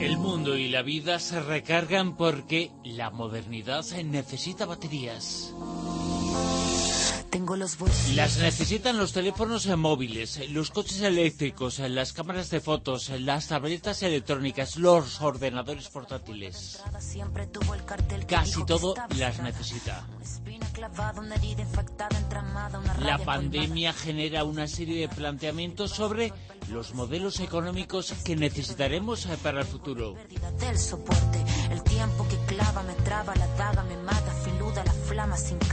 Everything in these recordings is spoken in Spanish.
El mundo y la vida se recargan porque la modernidad necesita baterías. Tengo los Las necesitan los teléfonos móviles, los coches eléctricos, las cámaras de fotos, las tabletas electrónicas, los ordenadores portátiles. Casi todo las necesita. La pandemia genera una serie de planteamientos sobre los modelos económicos que necesitaremos para el futuro.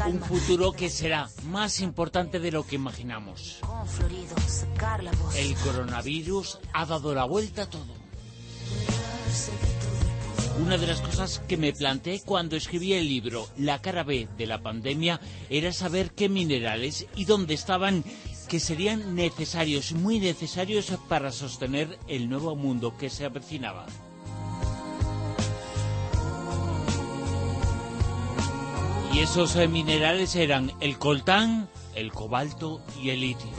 Un futuro que será más importante de lo que imaginamos. El coronavirus ha dado la vuelta a todo. Una de las cosas que me planteé cuando escribí el libro La cara B de la pandemia era saber qué minerales y dónde estaban que serían necesarios, muy necesarios para sostener el nuevo mundo que se avecinaba. Y esos eh, minerales eran el coltán, el cobalto y el litio.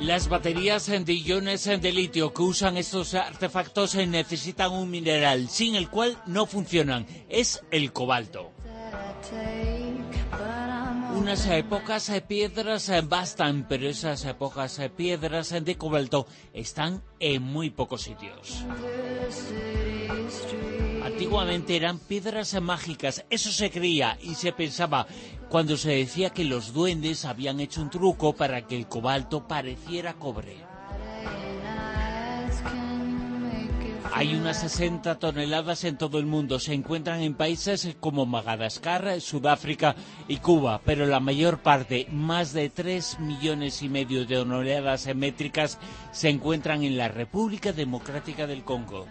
Las baterías de iones de litio que usan estos artefactos eh, necesitan un mineral sin el cual no funcionan. Es el cobalto. Unas pocas eh, piedras bastan, pero esas pocas piedras de cobalto están en muy pocos sitios. Antiguamente eran piedras mágicas, eso se creía y se pensaba cuando se decía que los duendes habían hecho un truco para que el cobalto pareciera cobre. Hay unas 60 toneladas en todo el mundo. Se encuentran en países como Madagascar, Sudáfrica y Cuba, pero la mayor parte, más de 3 millones y medio de toneladas métricas, se encuentran en la República Democrática del Congo.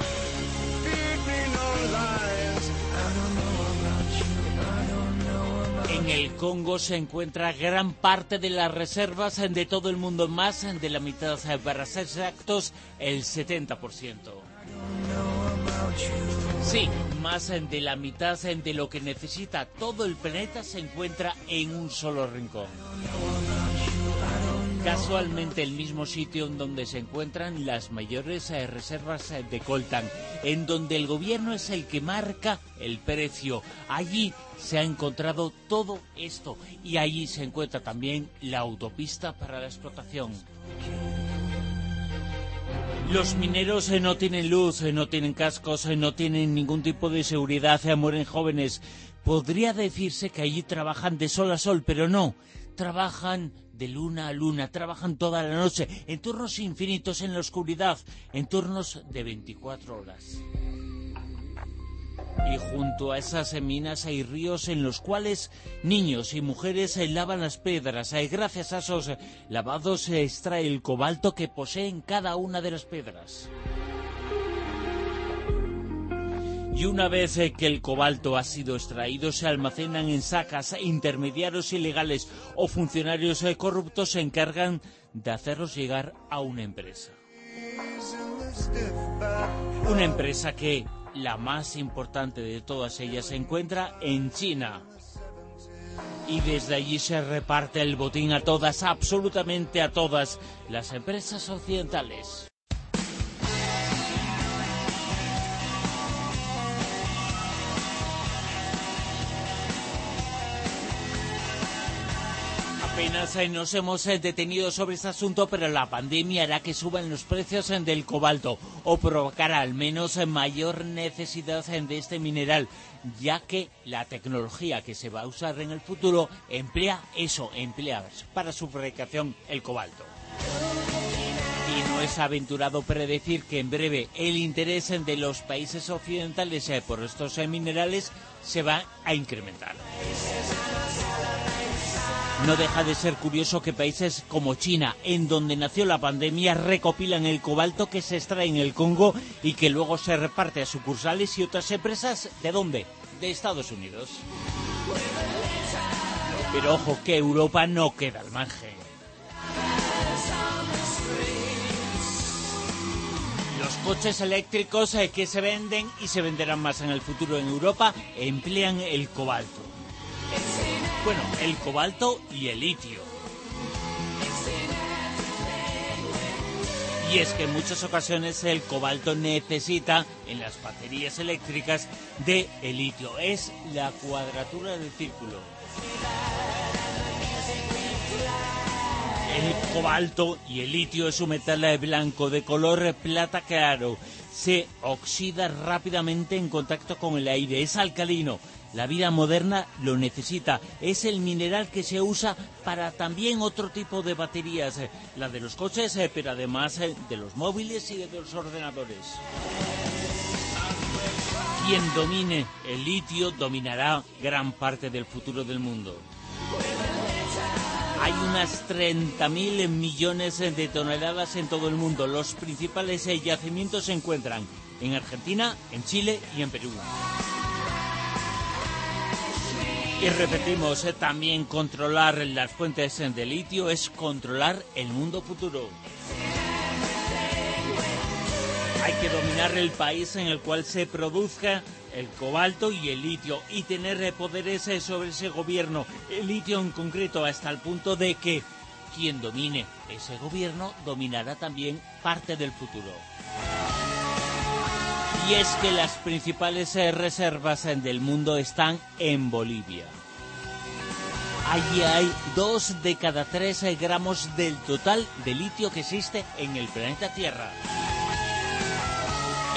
El Congo se encuentra gran parte de las reservas de todo el mundo, más de la mitad, para ser exactos, el 70%. Sí, más de la mitad de lo que necesita todo el planeta se encuentra en un solo rincón casualmente el mismo sitio en donde se encuentran las mayores eh, reservas eh, de coltan, en donde el gobierno es el que marca el precio. Allí se ha encontrado todo esto y allí se encuentra también la autopista para la explotación. Los mineros eh, no tienen luz, no tienen cascos, no tienen ningún tipo de seguridad, mueren jóvenes. Podría decirse que allí trabajan de sol a sol, pero no, trabajan de luna a luna, trabajan toda la noche, en turnos infinitos en la oscuridad, en turnos de 24 horas. Y junto a esas minas hay ríos en los cuales niños y mujeres lavan las piedras. Y gracias a esos lavados se extrae el cobalto que poseen cada una de las piedras. Y una vez eh, que el cobalto ha sido extraído se almacenan en sacas, intermediarios ilegales o funcionarios eh, corruptos se encargan de hacerlos llegar a una empresa. Una empresa que, la más importante de todas ellas, se encuentra en China. Y desde allí se reparte el botín a todas, absolutamente a todas, las empresas occidentales. Eh, nos hemos eh, detenido sobre este asunto, pero la pandemia hará que suban los precios eh, del cobalto o provocará al menos mayor necesidad de este mineral, ya que la tecnología que se va a usar en el futuro emplea eso, emplea para su fabricación el cobalto. Y no es aventurado predecir que en breve el interés de los países occidentales por estos minerales se va a incrementar. No deja de ser curioso que países como China, en donde nació la pandemia, recopilan el cobalto que se extrae en el Congo y que luego se reparte a sucursales y otras empresas. ¿De dónde? De Estados Unidos. Pero ojo que Europa no queda al margen. Los coches eléctricos eh, que se venden y se venderán más en el futuro en Europa emplean el cobalto. Bueno, el cobalto y el litio. Y es que en muchas ocasiones el cobalto necesita en las baterías eléctricas de el litio. Es la cuadratura del círculo. El cobalto y el litio es un metal blanco de color plata claro. Se oxida rápidamente en contacto con el aire. Es alcalino. La vida moderna lo necesita. Es el mineral que se usa para también otro tipo de baterías. eh, La de los coches, eh, pero además eh, de los móviles y de los ordenadores. Quien domine el litio dominará gran parte del futuro del mundo. Hay unas 30.000 millones de toneladas en todo el mundo. Los principales yacimientos se encuentran en Argentina, en Chile y en Perú. Y repetimos, eh, también controlar las fuentes de litio es controlar el mundo futuro. Hay que dominar el país en el cual se produzca el cobalto y el litio y tener eh, poderes eh, sobre ese gobierno, el litio en concreto, hasta el punto de que quien domine ese gobierno dominará también parte del futuro. Y es que las principales eh, reservas eh, del mundo están en Bolivia. Allí hay dos de cada tres eh, gramos del total de litio que existe en el planeta Tierra.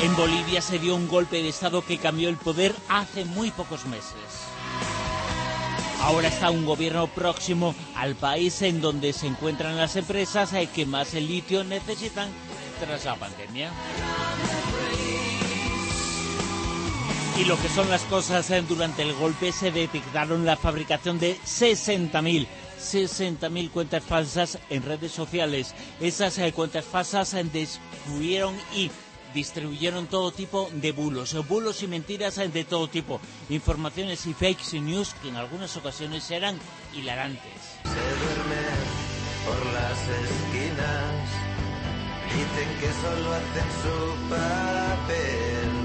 En Bolivia se dio un golpe de Estado que cambió el poder hace muy pocos meses. Ahora está un gobierno próximo al país en donde se encuentran las empresas que más litio necesitan tras la pandemia. Y lo que son las cosas, eh, durante el golpe se detectaron la fabricación de 60.000 60.000 cuentas falsas en redes sociales. Esas eh, cuentas falsas eh, destruyeron y distribuyeron todo tipo de bulos, bulos y mentiras de todo tipo, informaciones y fake news que en algunas ocasiones eran hilarantes. Se duermen por las esquinas. Dicen que solo hacen su papel.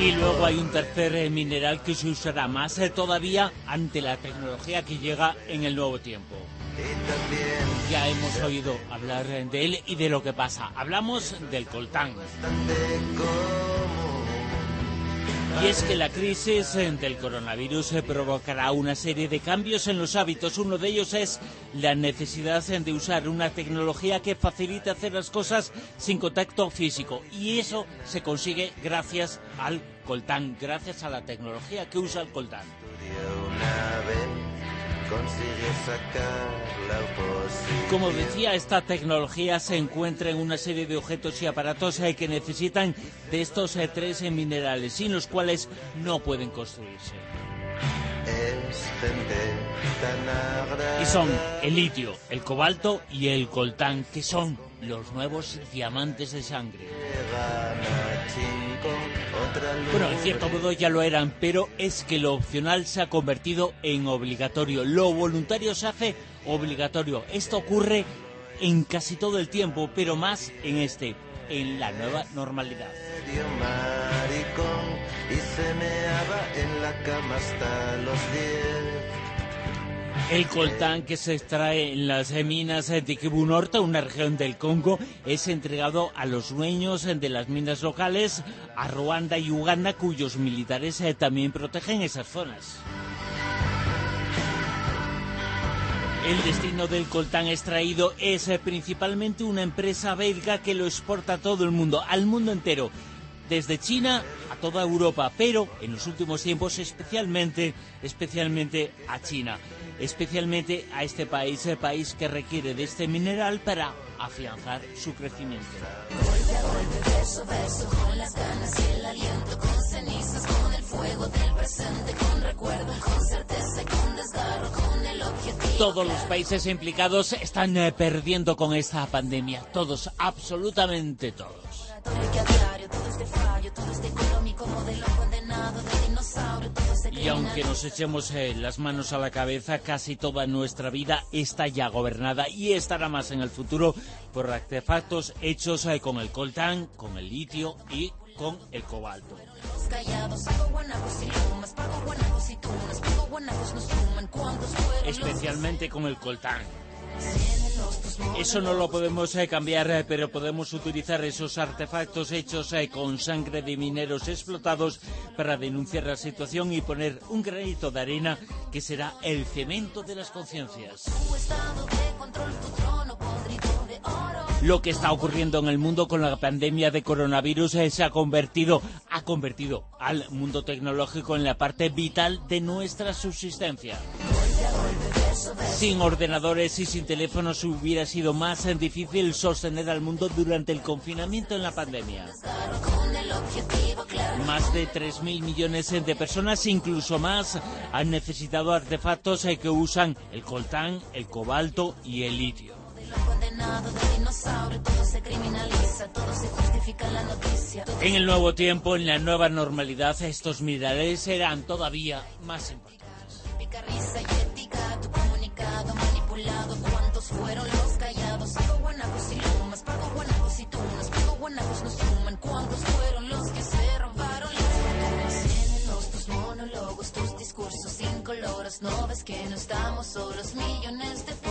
Y luego hay un tercer eh, mineral que se usará más eh, todavía ante la tecnología que llega en el nuevo tiempo. Ya hemos oído hablar eh, de él y de lo que pasa. Hablamos del coltán. Y es que la crisis del coronavirus provocará una serie de cambios en los hábitos. Uno de ellos es la necesidad de usar una tecnología que facilite hacer las cosas sin contacto físico. Y eso se consigue gracias al coltán, gracias a la tecnología que usa el coltán. Como decía, esta tecnología se encuentra en una serie de objetos y aparatos eh, que necesitan de estos eh, tres eh, minerales, sin los cuales no pueden construirse. Y son el litio, el cobalto y el coltán, que son los nuevos diamantes de sangre. Bueno, en cierto modo ya lo eran, pero es que lo opcional se ha convertido en obligatorio. Lo voluntario se hace obligatorio. Esto ocurre en casi todo el tiempo, pero más en este, en la nueva normalidad. medio maricón y se meaba en la cama hasta los diez. El coltán que se extrae en las minas de Kivu Norte, una región del Congo, es entregado a los dueños de las minas locales, a Ruanda y Uganda, cuyos militares eh, también protegen esas zonas. El destino del coltán extraído es eh, principalmente una empresa belga que lo exporta a todo el mundo, al mundo entero, desde China a toda Europa, pero en los últimos tiempos especialmente, especialmente a China, especialmente a este país, el país que requiere de este mineral para afianzar su crecimiento. Todos los países implicados están eh, perdiendo con esta pandemia. Todos, absolutamente todos. Y aunque nos echemos eh, las manos a la cabeza, casi toda nuestra vida está ya gobernada y estará más en el futuro por artefactos hechos eh, con el coltán, con el litio y con el cobalto. Especialmente con el coltán. Eso no lo podemos eh, cambiar, eh, pero podemos utilizar esos artefactos hechos eh, con sangre de mineros explotados para denunciar la situación y poner un granito de arena que será el cemento de las conciencias. Lo que está ocurriendo en el mundo con la pandemia de coronavirus se ha convertido, ha convertido al mundo tecnológico en la parte vital de nuestra subsistencia. Sin ordenadores y sin teléfonos hubiera sido más difícil sostener al mundo durante el confinamiento en la pandemia. Más de 3.000 millones de personas, incluso más, han necesitado artefactos que usan el coltán, el cobalto y el litio. En el nuevo tiempo, en la nueva normalidad, estos minerales serán todavía más importantes. Estamos solos, millones de